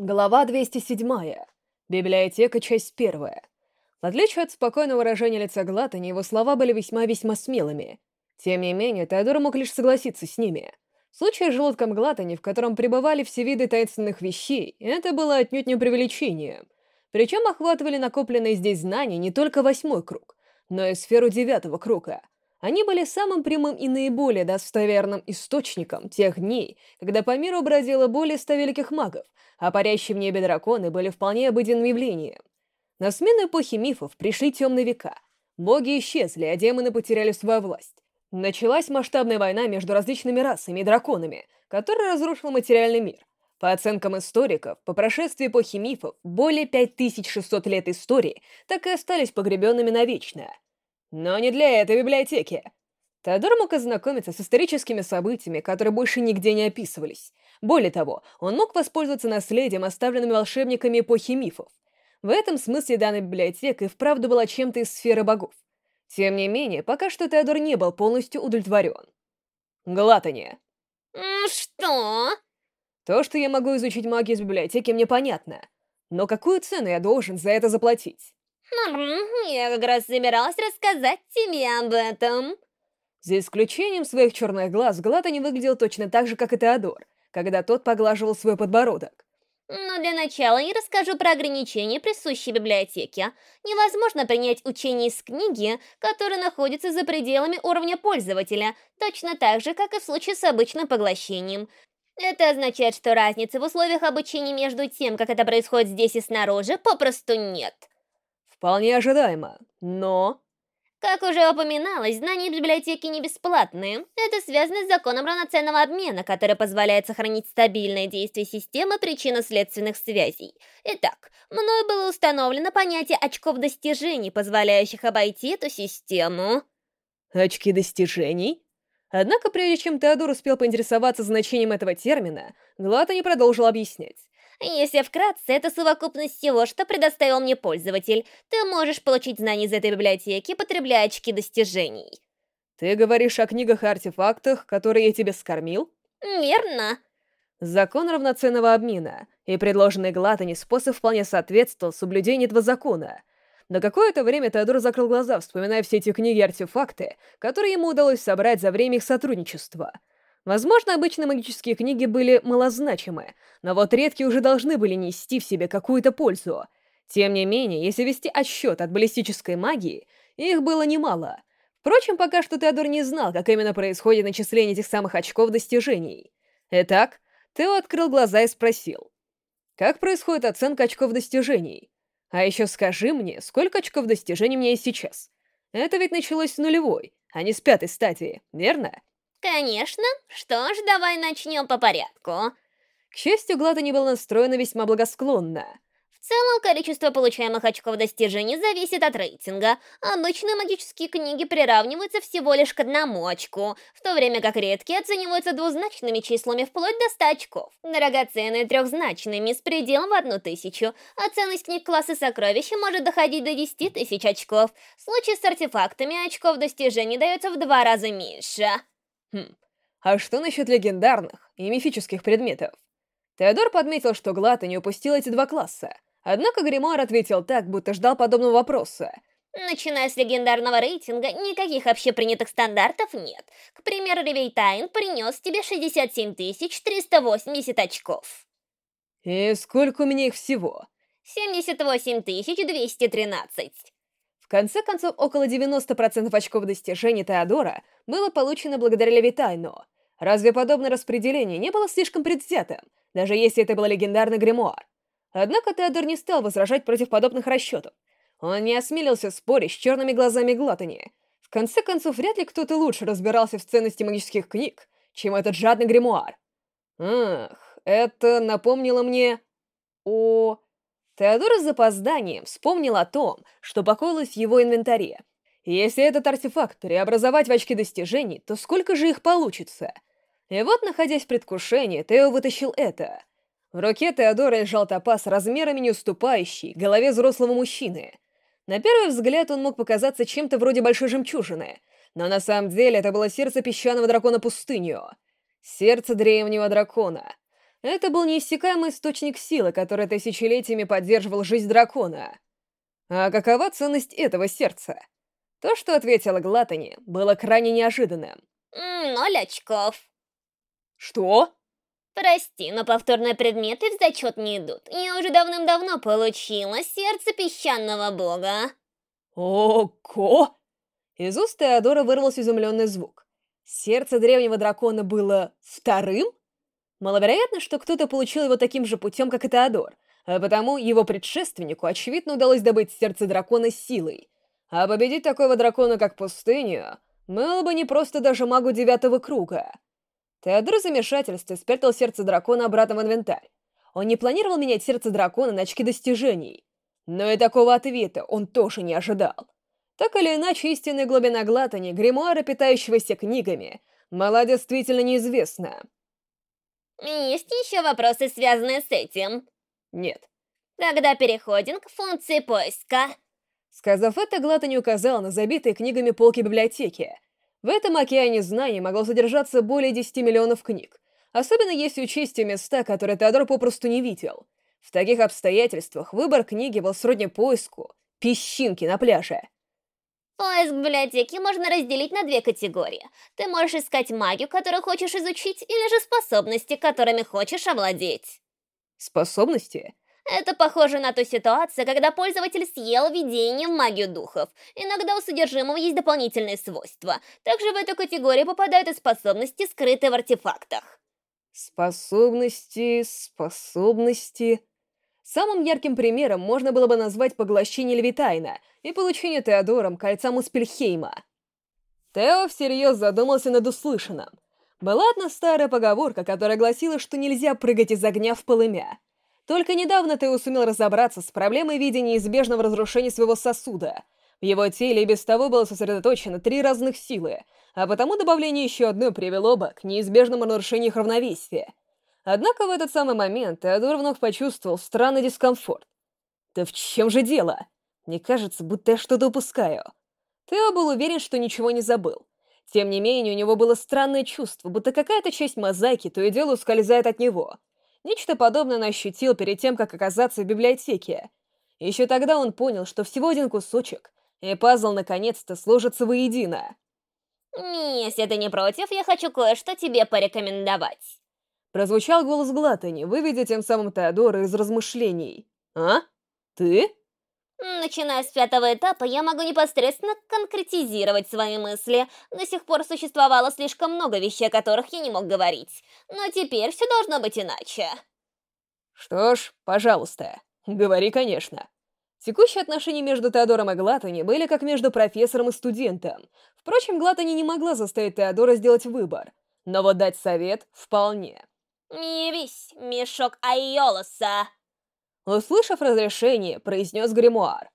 Глава 207. Библиотека, часть первая. В отличие от спокойного выражения лица Глатани, его слова были весьма-весьма смелыми. Тем не менее, Теодор мог лишь согласиться с ними. В случае с желудком Глатани, в котором пребывали все виды таинственных вещей, это было отнюдь не преувеличением. Причем охватывали накопленные здесь знания не только восьмой круг, но и сферу девятого круга. Они были самым прямым и наиболее достоверным источником тех дней, когда по миру бродило более ста великих магов, а парящие в небе драконы были вполне обыденным явлением. На смену эпохи мифов пришли темные века. Боги исчезли, а демоны потеряли свою власть. Началась масштабная война между различными расами и драконами, которая разрушила материальный мир. По оценкам историков, по прошествии эпохи мифов, более 5600 лет истории так и остались погребенными навечно. Но не для этой библиотеки. Теодор мог ознакомиться с историческими событиями, которые больше нигде не описывались. Более того, он мог воспользоваться наследием, оставленным волшебниками эпохи мифов. В этом смысле данная библиотека и вправду была чем-то из сферы богов. Тем не менее, пока что Теодор не был полностью удовлетворен. Глатание. Что? То, что я могу изучить магию из библиотеки, мне понятно. Но какую цену я должен за это заплатить? Я как раз собиралась рассказать тебе об этом. За исключением своих черных глаз, Глата не выглядел точно так же, как и Теодор, когда тот поглаживал свой подбородок. Но для начала я расскажу про ограничения, присущие библиотеке. Невозможно принять учение из книги, которая находится за пределами уровня пользователя, точно так же, как и в случае с обычным поглощением. Это означает, что разницы в условиях обучения между тем, как это происходит здесь и снаружи, попросту нет. Вполне ожидаемо, но... Как уже упоминалось, знания библиотеки не бесплатные. Это связано с законом равноценного обмена, который позволяет сохранить стабильное действие системы причинно-следственных связей. Итак, мною было установлено понятие очков достижений, позволяющих обойти эту систему. Очки достижений? Однако, прежде чем Теодор успел поинтересоваться значением этого термина, Глата не продолжил объяснять. Если вкратце, это совокупность всего, что предоставил мне пользователь. Ты можешь получить знания из этой библиотеки, потребляя очки достижений. Ты говоришь о книгах и артефактах, которые я тебе скормил? Верно. Закон равноценного обмена и предложенный Глатани способ вполне соответствовал соблюдению этого закона. На какое-то время Теодор закрыл глаза, вспоминая все эти книги и артефакты, которые ему удалось собрать за время их сотрудничества — Возможно, обычные магические книги были малозначимы, но вот редкие уже должны были нести в себе какую-то пользу. Тем не менее, если вести отсчет от баллистической магии, их было немало. Впрочем, пока что Теодор не знал, как именно происходит начисление этих самых очков достижений. Итак, Тео открыл глаза и спросил. «Как происходит оценка очков достижений? А еще скажи мне, сколько очков достижений у меня есть сейчас? Это ведь началось с нулевой, а не с пятой стадии, верно?» Конечно. Что ж, давай начнем по порядку. К счастью, Глата не был настроена весьма благосклонно. В целом, количество получаемых очков достижений зависит от рейтинга. Обычные магические книги приравниваются всего лишь к одному очку, в то время как редкие оцениваются двузначными числами вплоть до 100 очков. Драгоценные трехзначными с пределом в одну тысячу, а ценность книг класса сокровища может доходить до 10 тысяч очков. В случае с артефактами очков достижений дается в два раза меньше. Хм, а что насчет легендарных и мифических предметов? Теодор подметил, что Глата не упустил эти два класса. Однако Гримуар ответил так, будто ждал подобного вопроса. Начиная с легендарного рейтинга, никаких общепринятых стандартов нет. К примеру, Ревейтайн принес тебе 67 380 очков. И сколько у меня их всего? 78 213. Конце концов, около 90% очков достижений Теодора было получено благодаря Левитайну. Разве подобное распределение не было слишком предвзятым, даже если это был легендарный гримуар? Однако Теодор не стал возражать против подобных расчетов. Он не осмелился спорить с черными глазами Глатани. В конце концов, вряд ли кто-то лучше разбирался в ценности магических книг, чем этот жадный гримуар. Ах, это напомнило мне о... Теодор с запозданием вспомнил о том, что покоилось в его инвентаре. Если этот артефакт преобразовать в очки достижений, то сколько же их получится? И вот, находясь в предвкушении, Тео вытащил это. В руке Теодора лежал топаз размерами не уступающий голове взрослого мужчины. На первый взгляд он мог показаться чем-то вроде большой жемчужины, но на самом деле это было сердце песчаного дракона пустыню. Сердце древнего дракона. Это был неиссякаемый источник силы, который тысячелетиями поддерживал жизнь дракона. А какова ценность этого сердца? То, что ответила Глатани, было крайне неожиданным. Ноль очков. Что? Прости, но повторные предметы в зачет не идут. Я уже давным-давно получила сердце песчаного бога. Ого! Из уст Теодора вырвался изумленный звук. Сердце древнего дракона было вторым? Маловероятно, что кто-то получил его таким же путем, как и Теодор, а потому его предшественнику, очевидно, удалось добыть сердце дракона силой. А победить такого дракона, как пустыню, было бы не просто даже магу девятого круга. Теодор в замешательстве спрятал сердце дракона обратно в инвентарь. Он не планировал менять сердце дракона на очки достижений. Но и такого ответа он тоже не ожидал. Так или иначе, истинная глубина Глатани, гримуара, питающегося книгами, мала действительно неизвестна. Есть еще вопросы, связанные с этим? Нет. Тогда переходим к функции поиска. Сказав это, Глатани указала на забитые книгами полки библиотеки. В этом океане знаний могло содержаться более 10 миллионов книг, особенно если учесть те места, которые Теодор попросту не видел. В таких обстоятельствах выбор книги был сродни поиску песчинки на пляже. Поиск библиотеки можно разделить на две категории. Ты можешь искать магию, которую хочешь изучить, или же способности, которыми хочешь овладеть. Способности? Это похоже на ту ситуацию, когда пользователь съел видение в магию духов. Иногда у содержимого есть дополнительные свойства. Также в эту категорию попадают и способности, скрытые в артефактах. Способности, способности... Самым ярким примером можно было бы назвать поглощение Левитайна и получение Теодором кольца Муспельхейма. Тео всерьез задумался над услышанным. Была одна старая поговорка, которая гласила, что нельзя прыгать из огня в полымя. Только недавно Тео сумел разобраться с проблемой вида неизбежного разрушения своего сосуда. В его теле без того было сосредоточено три разных силы, а потому добавление еще одной привело бы к неизбежному нарушению их равновесия — Однако в этот самый момент Теодор вновь почувствовал странный дискомфорт. «Да в чем же дело? Мне кажется, будто я что-то упускаю». Тео был уверен, что ничего не забыл. Тем не менее, у него было странное чувство, будто какая-то часть мозаики то и дело ускользает от него. Нечто подобное он ощутил перед тем, как оказаться в библиотеке. Еще тогда он понял, что всего один кусочек, и пазл наконец-то сложится воедино. «Если ты не против, я хочу кое-что тебе порекомендовать». Прозвучал голос Глатани, выведя тем самым Теодора из размышлений. «А? Ты?» Начиная с пятого этапа, я могу непосредственно конкретизировать свои мысли. До сих пор существовало слишком много вещей, о которых я не мог говорить. Но теперь все должно быть иначе. Что ж, пожалуйста, говори, конечно. Текущие отношения между Теодором и Глатани были как между профессором и студентом. Впрочем, Глатани не могла заставить Теодора сделать выбор, но вот дать совет вполне. «Явись, мешок Айолоса!» Услышав разрешение, произнес гримуар.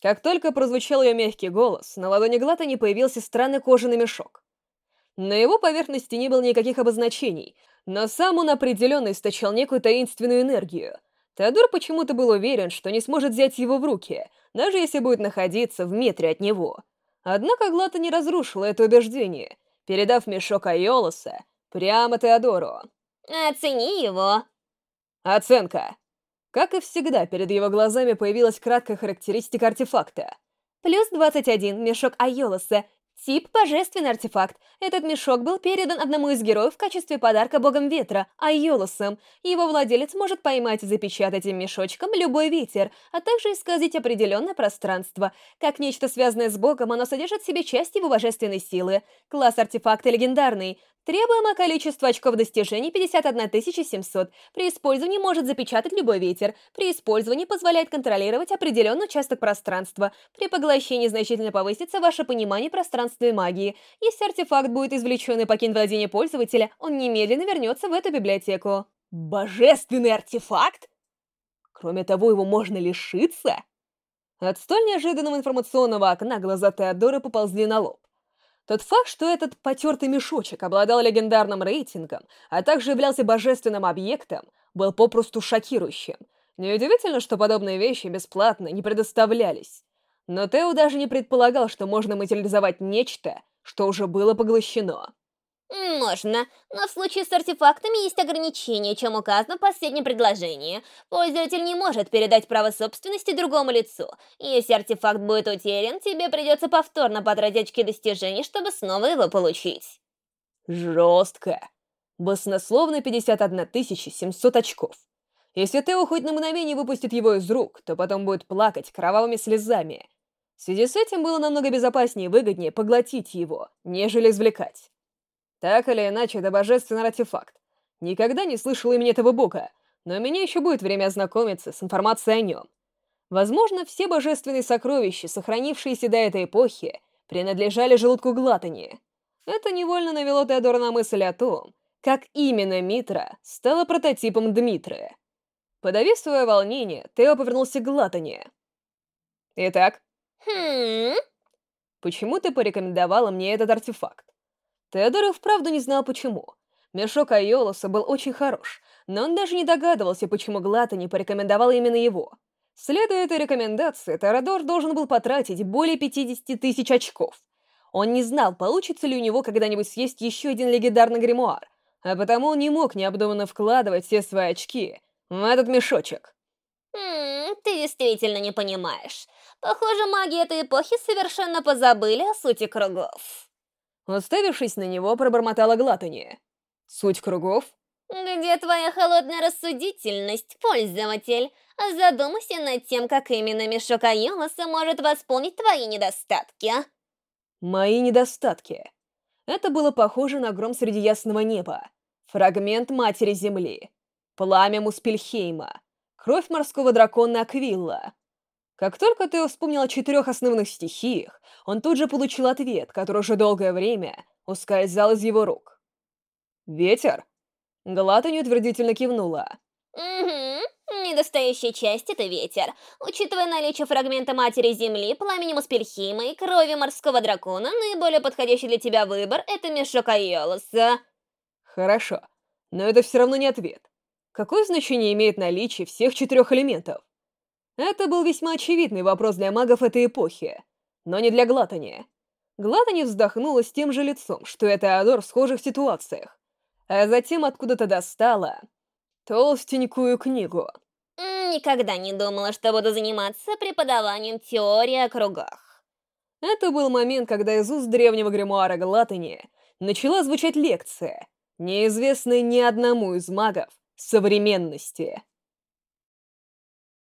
Как только прозвучал ее мягкий голос, на ладони Глата не появился странный кожаный мешок. На его поверхности не было никаких обозначений, но сам он определенно источал некую таинственную энергию. Теодор почему-то был уверен, что не сможет взять его в руки, даже если будет находиться в метре от него. Однако Глата не разрушила это убеждение, передав мешок Айолоса прямо Теодору. Оцени его. Оценка. Как и всегда, перед его глазами появилась краткая характеристика артефакта. Плюс 21, мешок Айолоса. Тип – божественный артефакт. Этот мешок был передан одному из героев в качестве подарка богом ветра, Айолосом. Его владелец может поймать и запечатать этим мешочком любой ветер, а также исказить определенное пространство. Как нечто связанное с богом, оно содержит в себе часть его божественной силы. Класс артефакта легендарный. Требуемое количество очков достижений 51 700. При использовании может запечатать любой ветер. При использовании позволяет контролировать определенный участок пространства. При поглощении значительно повысится ваше понимание пространства и магии. Если артефакт будет извлечен и покинет владение пользователя, он немедленно вернется в эту библиотеку. Божественный артефакт? Кроме того, его можно лишиться? От столь неожиданного информационного окна глаза Теодора поползли на лоб. Тот факт, что этот потертый мешочек обладал легендарным рейтингом, а также являлся божественным объектом, был попросту шокирующим. Неудивительно, что подобные вещи бесплатно не предоставлялись. Но Тео даже не предполагал, что можно материализовать нечто, что уже было поглощено. Можно, но в случае с артефактами есть ограничения, чем указано в последнем предложении. Пользователь не может передать право собственности другому лицу. Если артефакт будет утерян, тебе придется повторно потратить очки достижений, чтобы снова его получить. Жестко. Баснословно 51 700 очков. Если Тео хоть на мгновение выпустит его из рук, то потом будет плакать кровавыми слезами. В связи с этим было намного безопаснее и выгоднее поглотить его, нежели извлекать. Так или иначе, это божественный артефакт. Никогда не слышал имени этого бока, но у меня еще будет время ознакомиться с информацией о нем. Возможно, все божественные сокровища, сохранившиеся до этой эпохи, принадлежали желудку Глатани. Это невольно навело Теодора на мысль о том, как именно Митра стала прототипом Дмитрия. Подавив свое волнение, Тео повернулся к Глатане. «Итак?» Хм... «Почему ты порекомендовала мне этот артефакт?» Теодор вправду не знал почему. Мешок Айолоса был очень хорош, но он даже не догадывался, почему Глата не порекомендовал именно его. Следуя этой рекомендации, Теодор должен был потратить более 50 тысяч очков. Он не знал, получится ли у него когда-нибудь съесть еще один легендарный гримуар, а потому он не мог необдуманно вкладывать все свои очки в этот мешочек. Хм, ты действительно не понимаешь. Похоже, маги этой эпохи совершенно позабыли о сути кругов. Уставившись на него, пробормотала Глатани. «Суть кругов?» «Где твоя холодная рассудительность, пользователь? Задумайся над тем, как именно мешок Айолоса может восполнить твои недостатки». «Мои недостатки». Это было похоже на гром среди ясного неба. Фрагмент Матери Земли. Пламя Муспельхейма. Кровь морского дракона Аквилла. Как только Тео вспомнил о четырех основных стихиях, он тут же получил ответ, который уже долгое время ускользал из его рук. «Ветер?» Галата неутвердительно кивнула. «Угу. Недостающая часть — это ветер. Учитывая наличие фрагмента Матери Земли, пламени Муспельхима и крови морского дракона, наиболее подходящий для тебя выбор — это мешок Айолоса». «Хорошо, но это все равно не ответ. Какое значение имеет наличие всех четырех элементов? Это был весьма очевидный вопрос для магов этой эпохи, но не для Глатани. Глатани вздохнула с тем же лицом, что и Теодор в схожих ситуациях, а затем откуда-то достала толстенькую книгу. Никогда не думала, что буду заниматься преподаванием теории о кругах. Это был момент, когда из уст древнего гримуара Глатани начала звучать лекция, неизвестная ни одному из магов современности.